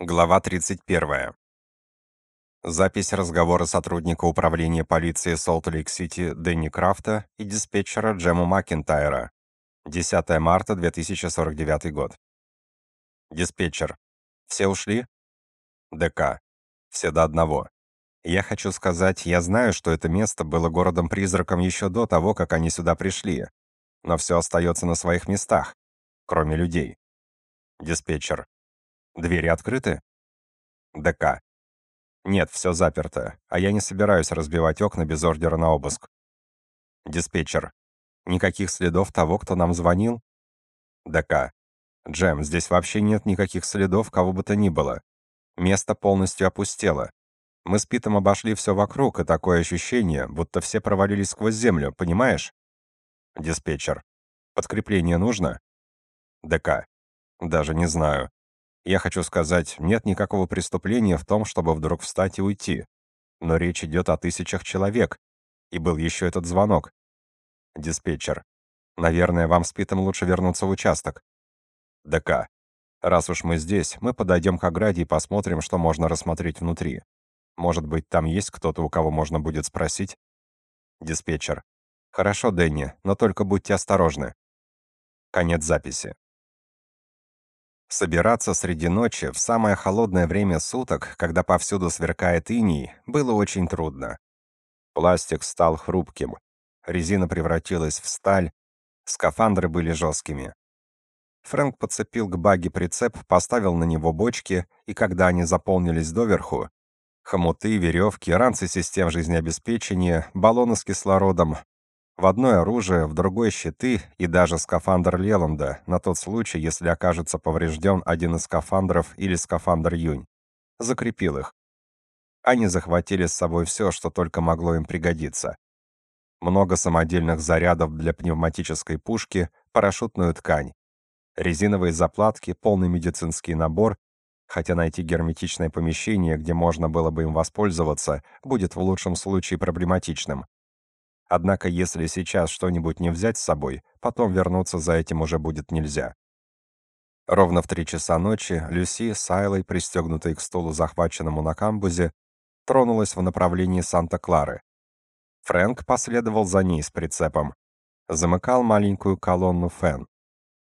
Глава 31. Запись разговора сотрудника управления полиции Солт-Лейк-Сити Дэнни Крафта и диспетчера Джема Макентайра. 10 марта 2049 год. Диспетчер. Все ушли? ДК. Все до одного. Я хочу сказать, я знаю, что это место было городом-призраком еще до того, как они сюда пришли. Но все остается на своих местах, кроме людей. Диспетчер. Двери открыты? ДК. Нет, все заперто, а я не собираюсь разбивать окна без ордера на обыск. Диспетчер. Никаких следов того, кто нам звонил? ДК. Джем, здесь вообще нет никаких следов кого бы то ни было. Место полностью опустело. Мы с Питом обошли все вокруг, и такое ощущение, будто все провалились сквозь землю, понимаешь? Диспетчер. Подкрепление нужно? ДК. Даже не знаю. Я хочу сказать, нет никакого преступления в том, чтобы вдруг встать и уйти. Но речь идет о тысячах человек. И был еще этот звонок. Диспетчер. Наверное, вам с Питом лучше вернуться в участок. ДК. Раз уж мы здесь, мы подойдем к ограде и посмотрим, что можно рассмотреть внутри. Может быть, там есть кто-то, у кого можно будет спросить? Диспетчер. Хорошо, Дэнни, но только будьте осторожны. Конец записи. Собираться среди ночи в самое холодное время суток, когда повсюду сверкает иней, было очень трудно. Пластик стал хрупким, резина превратилась в сталь, скафандры были жесткими. Фрэнк подцепил к баги прицеп, поставил на него бочки, и когда они заполнились доверху, хомуты, веревки, ранцы систем жизнеобеспечения, баллоны с кислородом, в одной оружие, в другой щиты и даже скафандр Леланда, на тот случай, если окажется поврежден один из скафандров или скафандр Юнь. Закрепил их. Они захватили с собой все, что только могло им пригодиться. Много самодельных зарядов для пневматической пушки, парашютную ткань, резиновые заплатки, полный медицинский набор, хотя найти герметичное помещение, где можно было бы им воспользоваться, будет в лучшем случае проблематичным. Однако если сейчас что-нибудь не взять с собой, потом вернуться за этим уже будет нельзя. Ровно в три часа ночи Люси с Айлой, пристегнутой к стулу, захваченному на камбузе, тронулась в направлении Санта-Клары. Фрэнк последовал за ней с прицепом. Замыкал маленькую колонну Фен.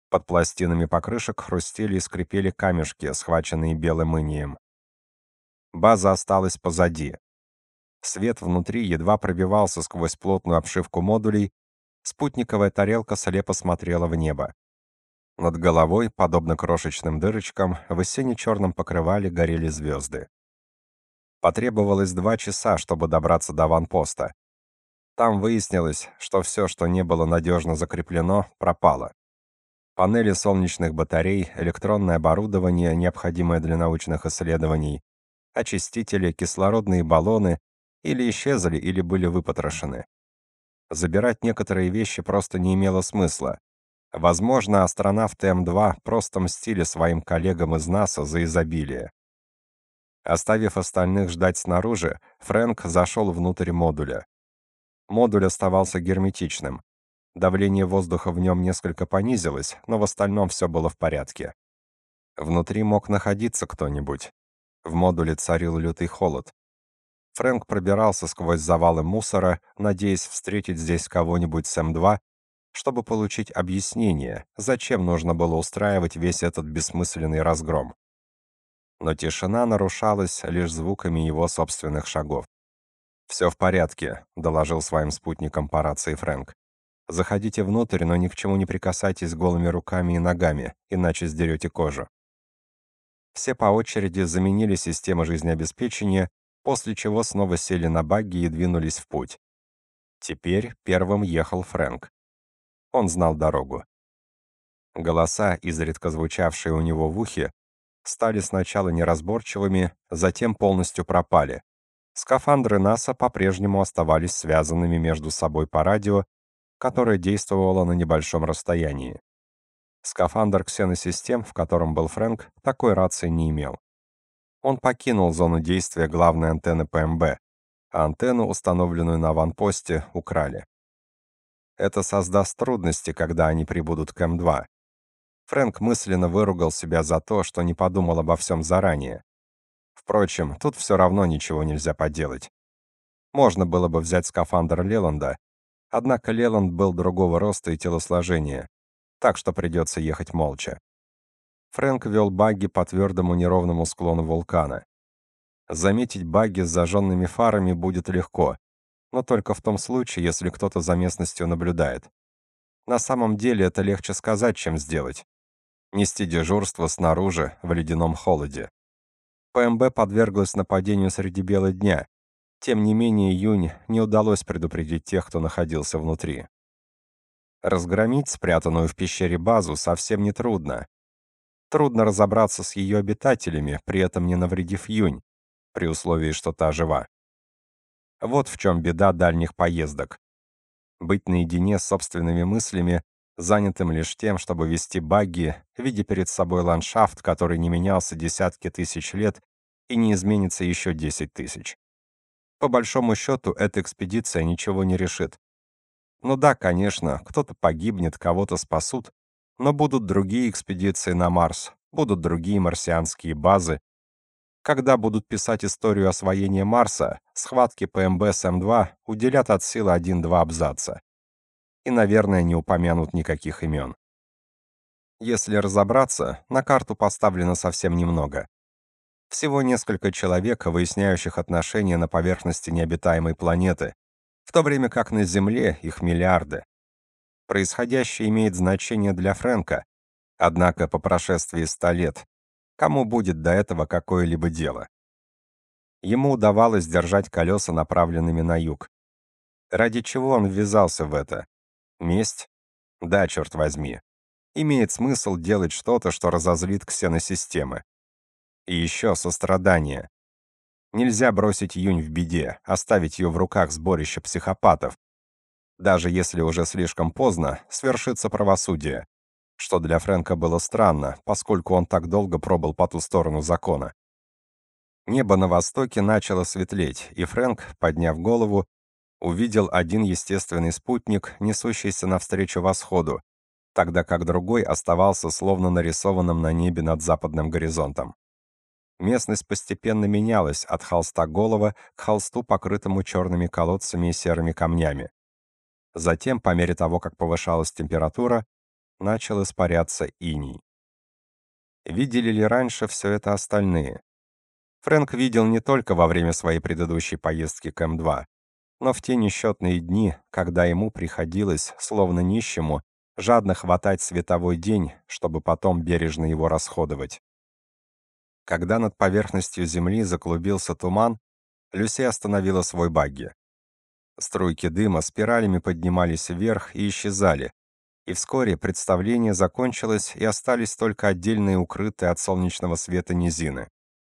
Под пластинами покрышек хрустели и скрипели камешки, схваченные белым инием. База осталась позади. Свет внутри едва пробивался сквозь плотную обшивку модулей, спутниковая тарелка слепо смотрела в небо. Над головой, подобно крошечным дырочкам, в осенне-черном покрывале горели звезды. Потребовалось два часа, чтобы добраться до ванпоста. Там выяснилось, что все, что не было надежно закреплено, пропало. Панели солнечных батарей, электронное оборудование, необходимое для научных исследований, очистители, кислородные баллоны или исчезли, или были выпотрошены. Забирать некоторые вещи просто не имело смысла. Возможно, астронавты М2 просто мстили своим коллегам из НАСА за изобилие. Оставив остальных ждать снаружи, Фрэнк зашел внутрь модуля. Модуль оставался герметичным. Давление воздуха в нем несколько понизилось, но в остальном все было в порядке. Внутри мог находиться кто-нибудь. В модуле царил лютый холод. Фрэнк пробирался сквозь завалы мусора, надеясь встретить здесь кого-нибудь с М2, чтобы получить объяснение, зачем нужно было устраивать весь этот бессмысленный разгром. Но тишина нарушалась лишь звуками его собственных шагов. «Все в порядке», — доложил своим спутникам по рации Фрэнк. «Заходите внутрь, но ни к чему не прикасайтесь голыми руками и ногами, иначе сдерете кожу». Все по очереди заменили системы жизнеобеспечения после чего снова сели на багги и двинулись в путь. Теперь первым ехал Фрэнк. Он знал дорогу. Голоса, изредка звучавшие у него в ухе, стали сначала неразборчивыми, затем полностью пропали. Скафандры НАСА по-прежнему оставались связанными между собой по радио, которое действовало на небольшом расстоянии. Скафандр ксеносистем, в котором был Фрэнк, такой рации не имел он покинул зону действия главной антенны ПМБ, а антенну, установленную на аванпосте, украли. Это создаст трудности, когда они прибудут к М2. Фрэнк мысленно выругал себя за то, что не подумал обо всем заранее. Впрочем, тут все равно ничего нельзя поделать. Можно было бы взять скафандр Леланда, однако Леланд был другого роста и телосложения, так что придется ехать молча. Фрэнк вел багги по твердому неровному склону вулкана. Заметить багги с зажженными фарами будет легко, но только в том случае, если кто-то за местностью наблюдает. На самом деле это легче сказать, чем сделать. Нести дежурство снаружи, в ледяном холоде. ПМБ подверглась нападению среди бела дня. Тем не менее, Юнь не удалось предупредить тех, кто находился внутри. Разгромить спрятанную в пещере базу совсем не трудно. Разобраться с ее обитателями, при этом не навредив Юнь, при условии, что та жива. Вот в чем беда дальних поездок. Быть наедине с собственными мыслями, занятым лишь тем, чтобы вести багги, видя перед собой ландшафт, который не менялся десятки тысяч лет и не изменится еще десять тысяч. По большому счету, эта экспедиция ничего не решит. Ну да, конечно, кто-то погибнет, кого-то спасут, но будут другие экспедиции на Марс, будут другие марсианские базы, когда будут писать историю освоения Марса, схватки ПМБ с М2 уделят от силы 1-2 абзаца. И, наверное, не упомянут никаких имен. Если разобраться, на карту поставлено совсем немного. Всего несколько человек, выясняющих отношения на поверхности необитаемой планеты, в то время как на Земле их миллиарды. Происходящее имеет значение для Фрэнка, однако по прошествии ста лет Кому будет до этого какое-либо дело? Ему удавалось держать колеса направленными на юг. Ради чего он ввязался в это? Месть? Да, черт возьми. Имеет смысл делать что-то, что разозлит ксеносистемы. И еще сострадание. Нельзя бросить Юнь в беде, оставить ее в руках сборища психопатов. Даже если уже слишком поздно, свершится правосудие что для Фрэнка было странно, поскольку он так долго пробыл по ту сторону закона. Небо на востоке начало светлеть, и Фрэнк, подняв голову, увидел один естественный спутник, несущийся навстречу восходу, тогда как другой оставался словно нарисованным на небе над западным горизонтом. Местность постепенно менялась от холста голого к холсту, покрытому черными колодцами и серыми камнями. Затем, по мере того, как повышалась температура, начал испаряться иней. Видели ли раньше все это остальные? Фрэнк видел не только во время своей предыдущей поездки к М2, но в те несчетные дни, когда ему приходилось, словно нищему, жадно хватать световой день, чтобы потом бережно его расходовать. Когда над поверхностью земли заклубился туман, Люси остановила свой багги. Струйки дыма спиралями поднимались вверх и исчезали, и вскоре представление закончилось, и остались только отдельные укрытые от солнечного света низины,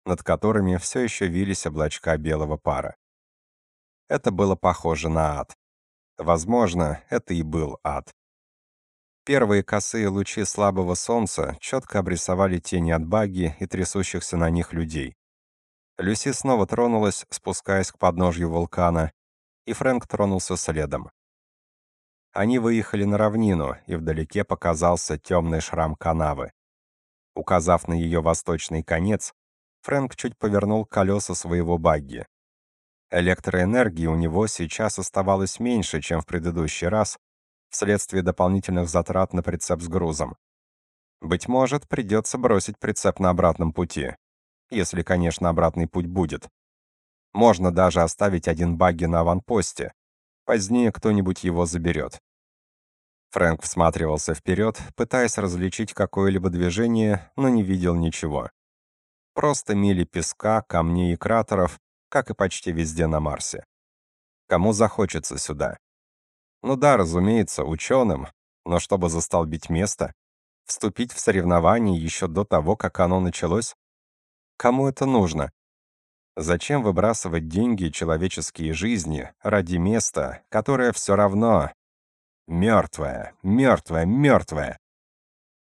над которыми все еще вились облачка белого пара. Это было похоже на ад. Возможно, это и был ад. Первые косые лучи слабого солнца четко обрисовали тени от баги и трясущихся на них людей. Люси снова тронулась, спускаясь к подножью вулкана, и Фрэнк тронулся следом. Они выехали на равнину, и вдалеке показался темный шрам канавы. Указав на ее восточный конец, Фрэнк чуть повернул колеса своего багги. Электроэнергии у него сейчас оставалось меньше, чем в предыдущий раз, вследствие дополнительных затрат на прицеп с грузом. Быть может, придется бросить прицеп на обратном пути. Если, конечно, обратный путь будет. Можно даже оставить один багги на аванпосте. Позднее кто-нибудь его заберет. Фрэнк всматривался вперед, пытаясь различить какое-либо движение, но не видел ничего. Просто мили песка, камней и кратеров, как и почти везде на Марсе. Кому захочется сюда? Ну да, разумеется, ученым, но чтобы застолбить место, вступить в соревнование еще до того, как оно началось? Кому это нужно? Зачем выбрасывать деньги и человеческие жизни ради места, которое все равно Мертвая, мертвая, мертвая.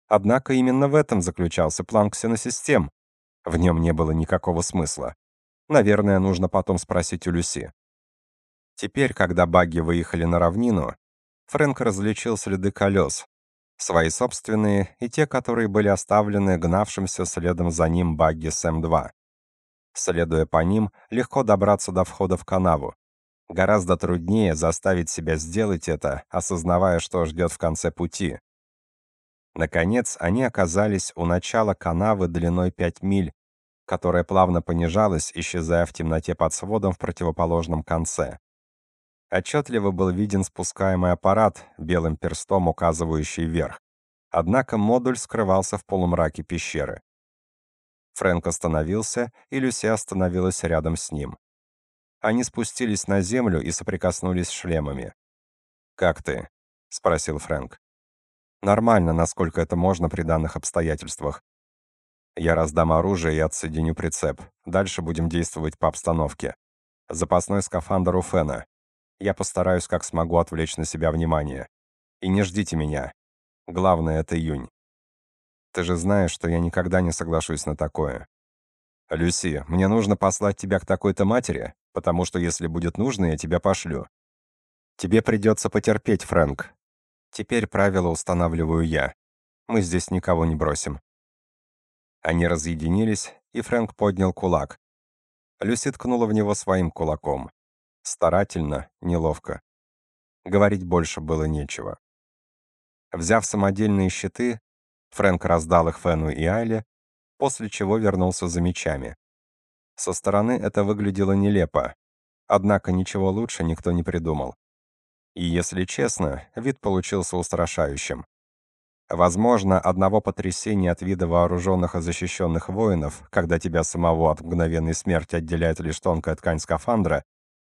Однако именно в этом заключался план ксеносистем. В нем не было никакого смысла. Наверное, нужно потом спросить у Люси. Теперь, когда багги выехали на равнину, Фрэнк различил следы колес. Свои собственные и те, которые были оставлены гнавшимся следом за ним багги Сэм-2. Следуя по ним, легко добраться до входа в канаву. Гораздо труднее заставить себя сделать это, осознавая, что ждет в конце пути. Наконец, они оказались у начала канавы длиной 5 миль, которая плавно понижалась, исчезая в темноте под сводом в противоположном конце. Отчетливо был виден спускаемый аппарат, белым перстом указывающий вверх. Однако модуль скрывался в полумраке пещеры. Фрэнк остановился, и Люси остановилась рядом с ним. Они спустились на землю и соприкоснулись шлемами. «Как ты?» — спросил Фрэнк. «Нормально, насколько это можно при данных обстоятельствах. Я раздам оружие и отсоединю прицеп. Дальше будем действовать по обстановке. Запасной скафандр у Фена. Я постараюсь, как смогу, отвлечь на себя внимание. И не ждите меня. Главное — это июнь. Ты же знаешь, что я никогда не соглашусь на такое. Люси, мне нужно послать тебя к такой-то матери, потому что если будет нужно, я тебя пошлю. Тебе придется потерпеть, Фрэнк. Теперь правила устанавливаю я. Мы здесь никого не бросим. Они разъединились, и Фрэнк поднял кулак. Люси ткнула в него своим кулаком. Старательно, неловко. Говорить больше было нечего. Взяв самодельные щиты, Фрэнк раздал их Фену и Айле, после чего вернулся за мечами. Со стороны это выглядело нелепо, однако ничего лучше никто не придумал. И, если честно, вид получился устрашающим. Возможно, одного потрясения от вида вооруженных и защищенных воинов, когда тебя самого от мгновенной смерти отделяет лишь тонкая ткань скафандра,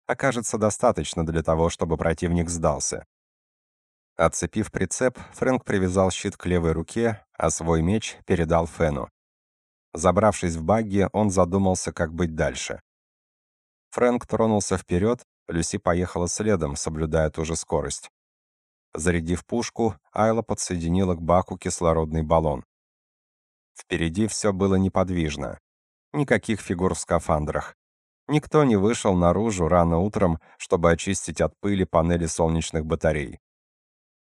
окажется достаточно для того, чтобы противник сдался. Отцепив прицеп, Фрэнк привязал щит к левой руке, а свой меч передал Фену. Забравшись в багги, он задумался, как быть дальше. Фрэнк тронулся вперед, Люси поехала следом, соблюдая ту же скорость. Зарядив пушку, Айла подсоединила к баку кислородный баллон. Впереди все было неподвижно. Никаких фигур в скафандрах. Никто не вышел наружу рано утром, чтобы очистить от пыли панели солнечных батарей.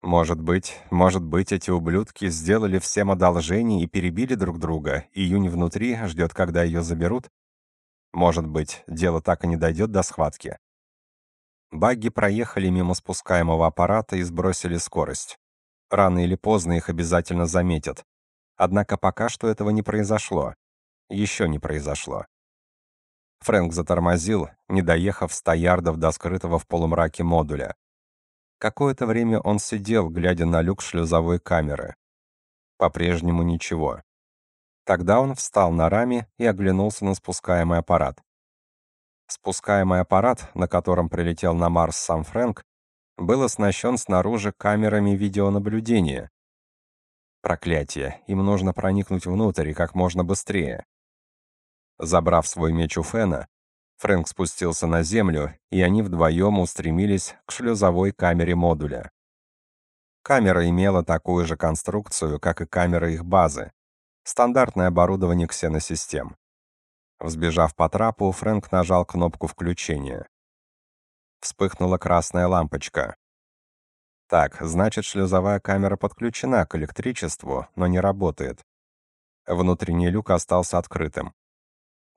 Может быть, может быть, эти ублюдки сделали всем одолжение и перебили друг друга, и Юнь внутри ждет, когда ее заберут? Может быть, дело так и не дойдет до схватки. Багги проехали мимо спускаемого аппарата и сбросили скорость. Рано или поздно их обязательно заметят. Однако пока что этого не произошло. Еще не произошло. Фрэнк затормозил, не доехав 100 ярдов до скрытого в полумраке модуля. Какое-то время он сидел, глядя на люк шлюзовой камеры. По-прежнему ничего. Тогда он встал на раме и оглянулся на спускаемый аппарат. Спускаемый аппарат, на котором прилетел на Марс сам Фрэнк, был оснащен снаружи камерами видеонаблюдения. Проклятие, им нужно проникнуть внутрь и как можно быстрее. Забрав свой меч у Фена, Фрэнк спустился на землю, и они вдвоем устремились к шлюзовой камере модуля. Камера имела такую же конструкцию, как и камера их базы. Стандартное оборудование ксеносистем. Взбежав по трапу, Фрэнк нажал кнопку включения. Вспыхнула красная лампочка. Так, значит, шлюзовая камера подключена к электричеству, но не работает. Внутренний люк остался открытым.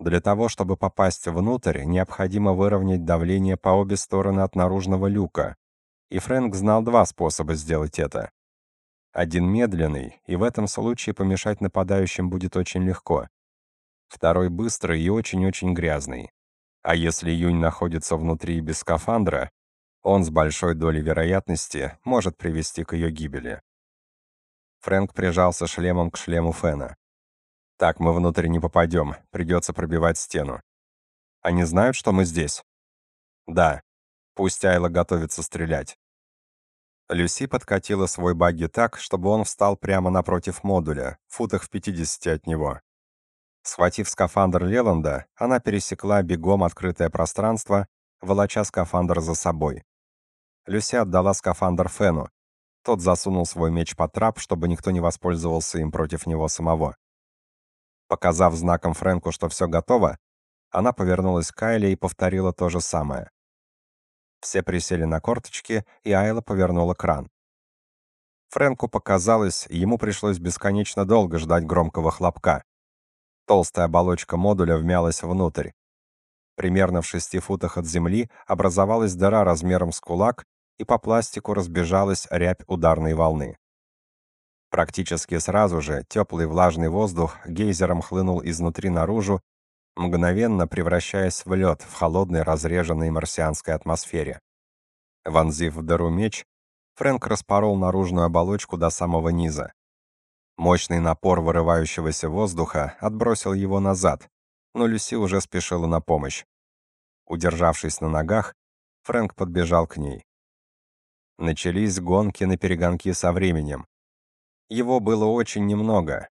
Для того, чтобы попасть внутрь, необходимо выровнять давление по обе стороны от наружного люка. И Фрэнк знал два способа сделать это. Один медленный, и в этом случае помешать нападающим будет очень легко второй быстрый и очень-очень грязный. А если Юнь находится внутри без скафандра, он с большой долей вероятности может привести к ее гибели. Фрэнк прижался шлемом к шлему Фена. «Так, мы внутрь не попадем, придется пробивать стену. Они знают, что мы здесь?» «Да. Пусть Айла готовится стрелять». Люси подкатила свой багги так, чтобы он встал прямо напротив модуля, футах в 50 от него. Схватив скафандр Леланда, она пересекла бегом открытое пространство, волоча скафандр за собой. Люси отдала скафандр Фену. Тот засунул свой меч под трап, чтобы никто не воспользовался им против него самого. Показав знаком Фрэнку, что все готово, она повернулась к Айле и повторила то же самое. Все присели на корточки, и Айла повернула кран. Фрэнку показалось, ему пришлось бесконечно долго ждать громкого хлопка. Толстая оболочка модуля вмялась внутрь. Примерно в шести футах от земли образовалась дыра размером с кулак, и по пластику разбежалась рябь ударной волны. Практически сразу же теплый влажный воздух гейзером хлынул изнутри наружу, мгновенно превращаясь в лед в холодной разреженной марсианской атмосфере. Вонзив в дыру меч, Фрэнк распорол наружную оболочку до самого низа. Мощный напор вырывающегося воздуха отбросил его назад, но Люси уже спешила на помощь. Удержавшись на ногах, Фрэнк подбежал к ней. Начались гонки на перегонки со временем. Его было очень немного.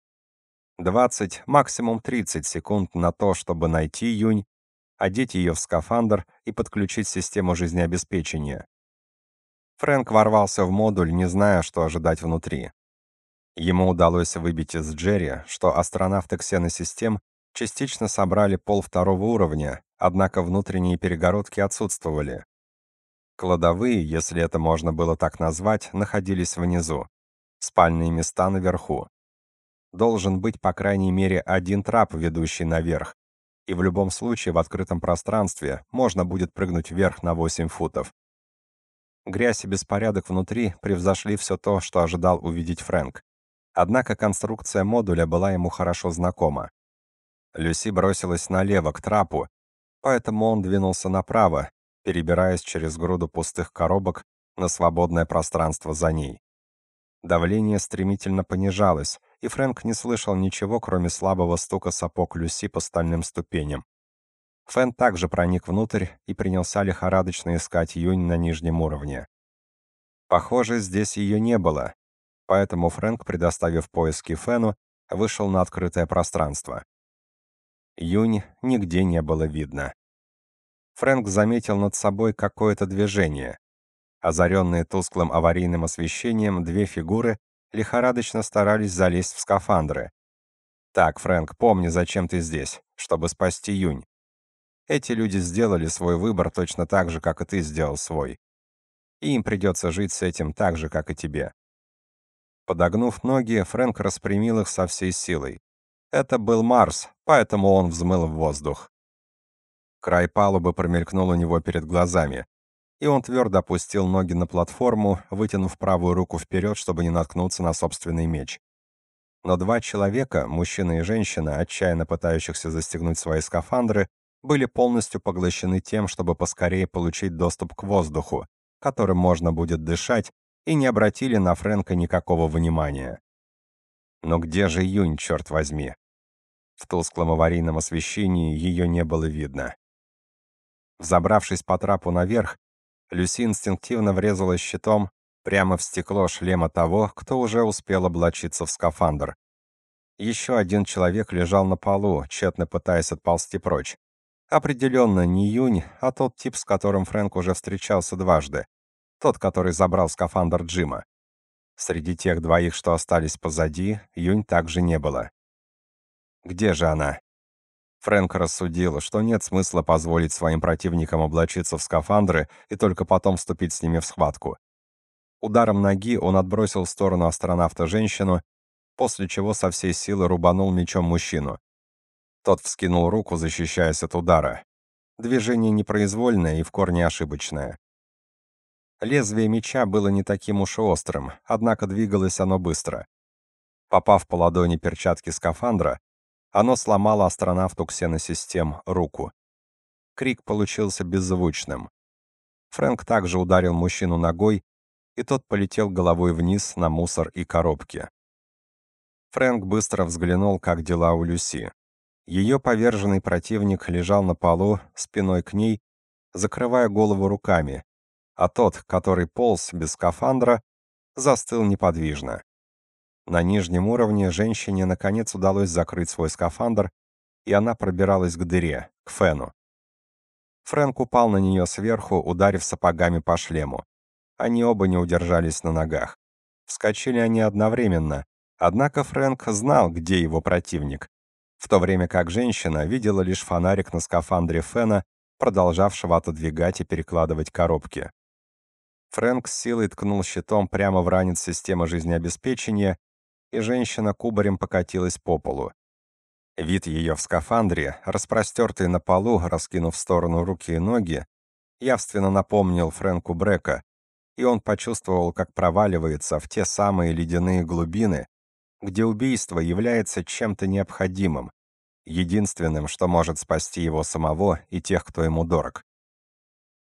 20, максимум 30 секунд на то, чтобы найти Юнь, одеть ее в скафандр и подключить систему жизнеобеспечения. Фрэнк ворвался в модуль, не зная, что ожидать внутри. Ему удалось выбить из Джерри, что астронавты ксеносистем частично собрали пол второго уровня, однако внутренние перегородки отсутствовали. Кладовые, если это можно было так назвать, находились внизу. Спальные места наверху. Должен быть по крайней мере один трап, ведущий наверх. И в любом случае в открытом пространстве можно будет прыгнуть вверх на 8 футов. Грязь и беспорядок внутри превзошли все то, что ожидал увидеть Фрэнк. Однако конструкция модуля была ему хорошо знакома. Люси бросилась налево, к трапу, поэтому он двинулся направо, перебираясь через груду пустых коробок на свободное пространство за ней. Давление стремительно понижалось, и Фрэнк не слышал ничего, кроме слабого стука сапог Люси по стальным ступеням. Фэн также проник внутрь и принялся лихорадочно искать Юнь на нижнем уровне. Похоже, здесь ее не было, поэтому Фрэнк, предоставив поиски Фэну, вышел на открытое пространство. Юнь нигде не было видно. Фрэнк заметил над собой какое-то движение. Озаренные тусклым аварийным освещением, две фигуры лихорадочно старались залезть в скафандры. «Так, Фрэнк, помни, зачем ты здесь, чтобы спасти Юнь. Эти люди сделали свой выбор точно так же, как и ты сделал свой. И им придется жить с этим так же, как и тебе. Подогнув ноги, Фрэнк распрямил их со всей силой. Это был Марс, поэтому он взмыл в воздух. Край палубы промелькнул у него перед глазами, и он твердо опустил ноги на платформу, вытянув правую руку вперед, чтобы не наткнуться на собственный меч. Но два человека, мужчина и женщина, отчаянно пытающихся застегнуть свои скафандры, были полностью поглощены тем, чтобы поскорее получить доступ к воздуху, которым можно будет дышать, и не обратили на Фрэнка никакого внимания. Но где же Юнь, черт возьми? В тусклом аварийном освещении ее не было видно. Взобравшись по трапу наверх, Люси инстинктивно врезалась щитом прямо в стекло шлема того, кто уже успел облачиться в скафандр. Еще один человек лежал на полу, тщетно пытаясь отползти прочь. Определенно не Юнь, а тот тип, с которым Фрэнк уже встречался дважды. Тот, который забрал скафандр Джима. Среди тех двоих, что остались позади, Юнь также не было. Где же она? Фрэнк рассудил, что нет смысла позволить своим противникам облачиться в скафандры и только потом вступить с ними в схватку. Ударом ноги он отбросил в сторону астронавта женщину, после чего со всей силы рубанул мечом мужчину. Тот вскинул руку, защищаясь от удара. Движение непроизвольное и в корне ошибочное. Лезвие меча было не таким уж и острым, однако двигалось оно быстро. Попав по ладони перчатки скафандра, оно сломало астронавту ксеносистем руку. Крик получился беззвучным. Фрэнк также ударил мужчину ногой, и тот полетел головой вниз на мусор и коробки. Фрэнк быстро взглянул, как дела у Люси. Ее поверженный противник лежал на полу, спиной к ней, закрывая голову руками, а тот, который полз без скафандра, застыл неподвижно. На нижнем уровне женщине наконец удалось закрыть свой скафандр, и она пробиралась к дыре, к Фену. Фрэнк упал на нее сверху, ударив сапогами по шлему. Они оба не удержались на ногах. Вскочили они одновременно, однако Фрэнк знал, где его противник в то время как женщина видела лишь фонарик на скафандре Фена, продолжавшего отодвигать и перекладывать коробки. Фрэнк с силой ткнул щитом прямо в ранец системы жизнеобеспечения, и женщина кубарем покатилась по полу. Вид ее в скафандре, распростертый на полу, раскинув в сторону руки и ноги, явственно напомнил Фрэнку Брека, и он почувствовал, как проваливается в те самые ледяные глубины, где убийство является чем-то необходимым, единственным, что может спасти его самого и тех, кто ему дорог.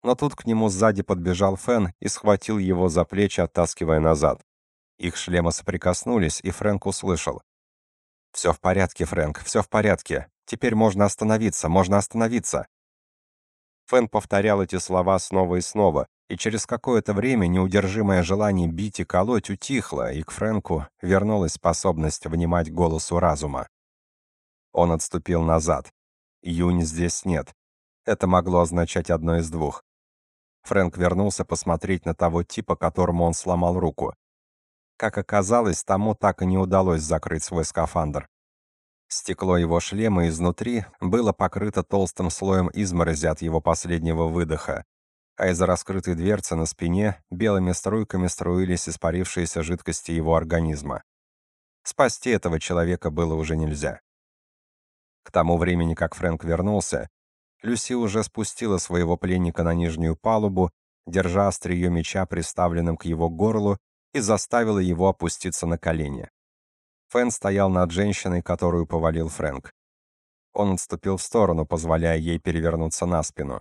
Но тут к нему сзади подбежал Фен и схватил его за плечи, оттаскивая назад. Их шлемы соприкоснулись, и Фрэнк услышал. «Все в порядке, Фрэнк, все в порядке. Теперь можно остановиться, можно остановиться». Фэн повторял эти слова снова и снова, и через какое-то время неудержимое желание бить и колоть утихло, и к Фрэнку вернулась способность внимать голосу разума. Он отступил назад. Юнь здесь нет. Это могло означать одно из двух. Фрэнк вернулся посмотреть на того типа, которому он сломал руку. Как оказалось, тому так и не удалось закрыть свой скафандр. Стекло его шлема изнутри было покрыто толстым слоем изморози от его последнего выдоха, а из-за раскрытой дверцы на спине белыми струйками струились испарившиеся жидкости его организма. Спасти этого человека было уже нельзя. К тому времени, как Фрэнк вернулся, Люси уже спустила своего пленника на нижнюю палубу, держа острие меча приставленным к его горлу, и заставила его опуститься на колени. Фэн стоял над женщиной, которую повалил Фрэнк. Он отступил в сторону, позволяя ей перевернуться на спину.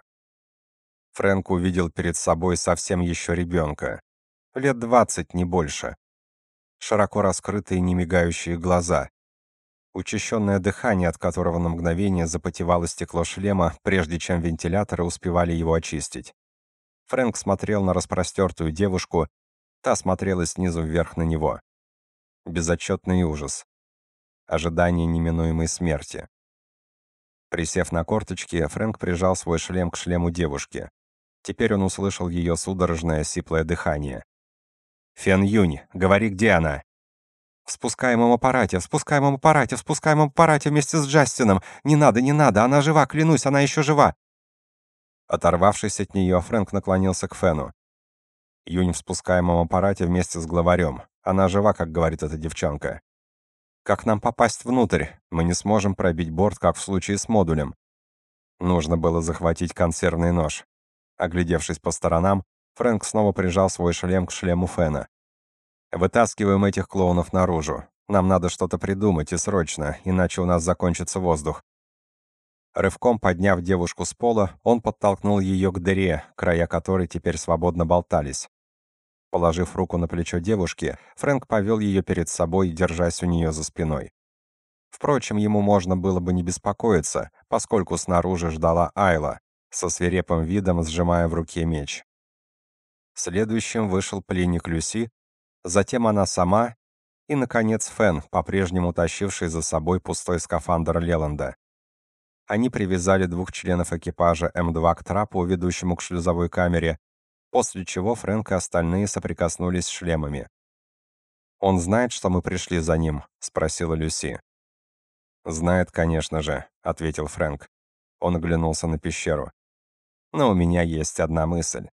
Фрэнк увидел перед собой совсем еще ребенка. Лет двадцать, не больше. Широко раскрытые немигающие глаза. Учащенное дыхание, от которого на мгновение запотевало стекло шлема, прежде чем вентиляторы успевали его очистить. Фрэнк смотрел на распростертую девушку, та смотрела снизу вверх на него. Безотчетный ужас. Ожидание неминуемой смерти. Присев на корточки, Фрэнк прижал свой шлем к шлему девушки. Теперь он услышал ее судорожное сиплое дыхание. «Фен Юнь, говори, где она?» «В спускаемом аппарате, в спускаемом аппарате, в спускаемом аппарате вместе с Джастином. Не надо, не надо, она жива, клянусь, она еще жива!» Оторвавшись от нее, Фрэнк наклонился к Фену. Юнь в спускаемом аппарате вместе с главарем. Она жива, как говорит эта девчонка. Как нам попасть внутрь? Мы не сможем пробить борт, как в случае с модулем. Нужно было захватить консервный нож. Оглядевшись по сторонам, Фрэнк снова прижал свой шлем к шлему Фена. «Вытаскиваем этих клоунов наружу. Нам надо что-то придумать, и срочно, иначе у нас закончится воздух». Рывком подняв девушку с пола, он подтолкнул ее к дыре, края которой теперь свободно болтались. Положив руку на плечо девушки, Фрэнк повел ее перед собой, держась у нее за спиной. Впрочем, ему можно было бы не беспокоиться, поскольку снаружи ждала Айла, со свирепым видом сжимая в руке меч. Следующим вышел пленник Люси, затем она сама и, наконец, Фен, по-прежнему тащивший за собой пустой скафандр Леланда. Они привязали двух членов экипажа М2 к трапу, ведущему к шлюзовой камере, после чего Фрэнк и остальные соприкоснулись шлемами. «Он знает, что мы пришли за ним?» — спросила Люси. «Знает, конечно же», — ответил Фрэнк. Он оглянулся на пещеру. Но у меня есть одна мысль.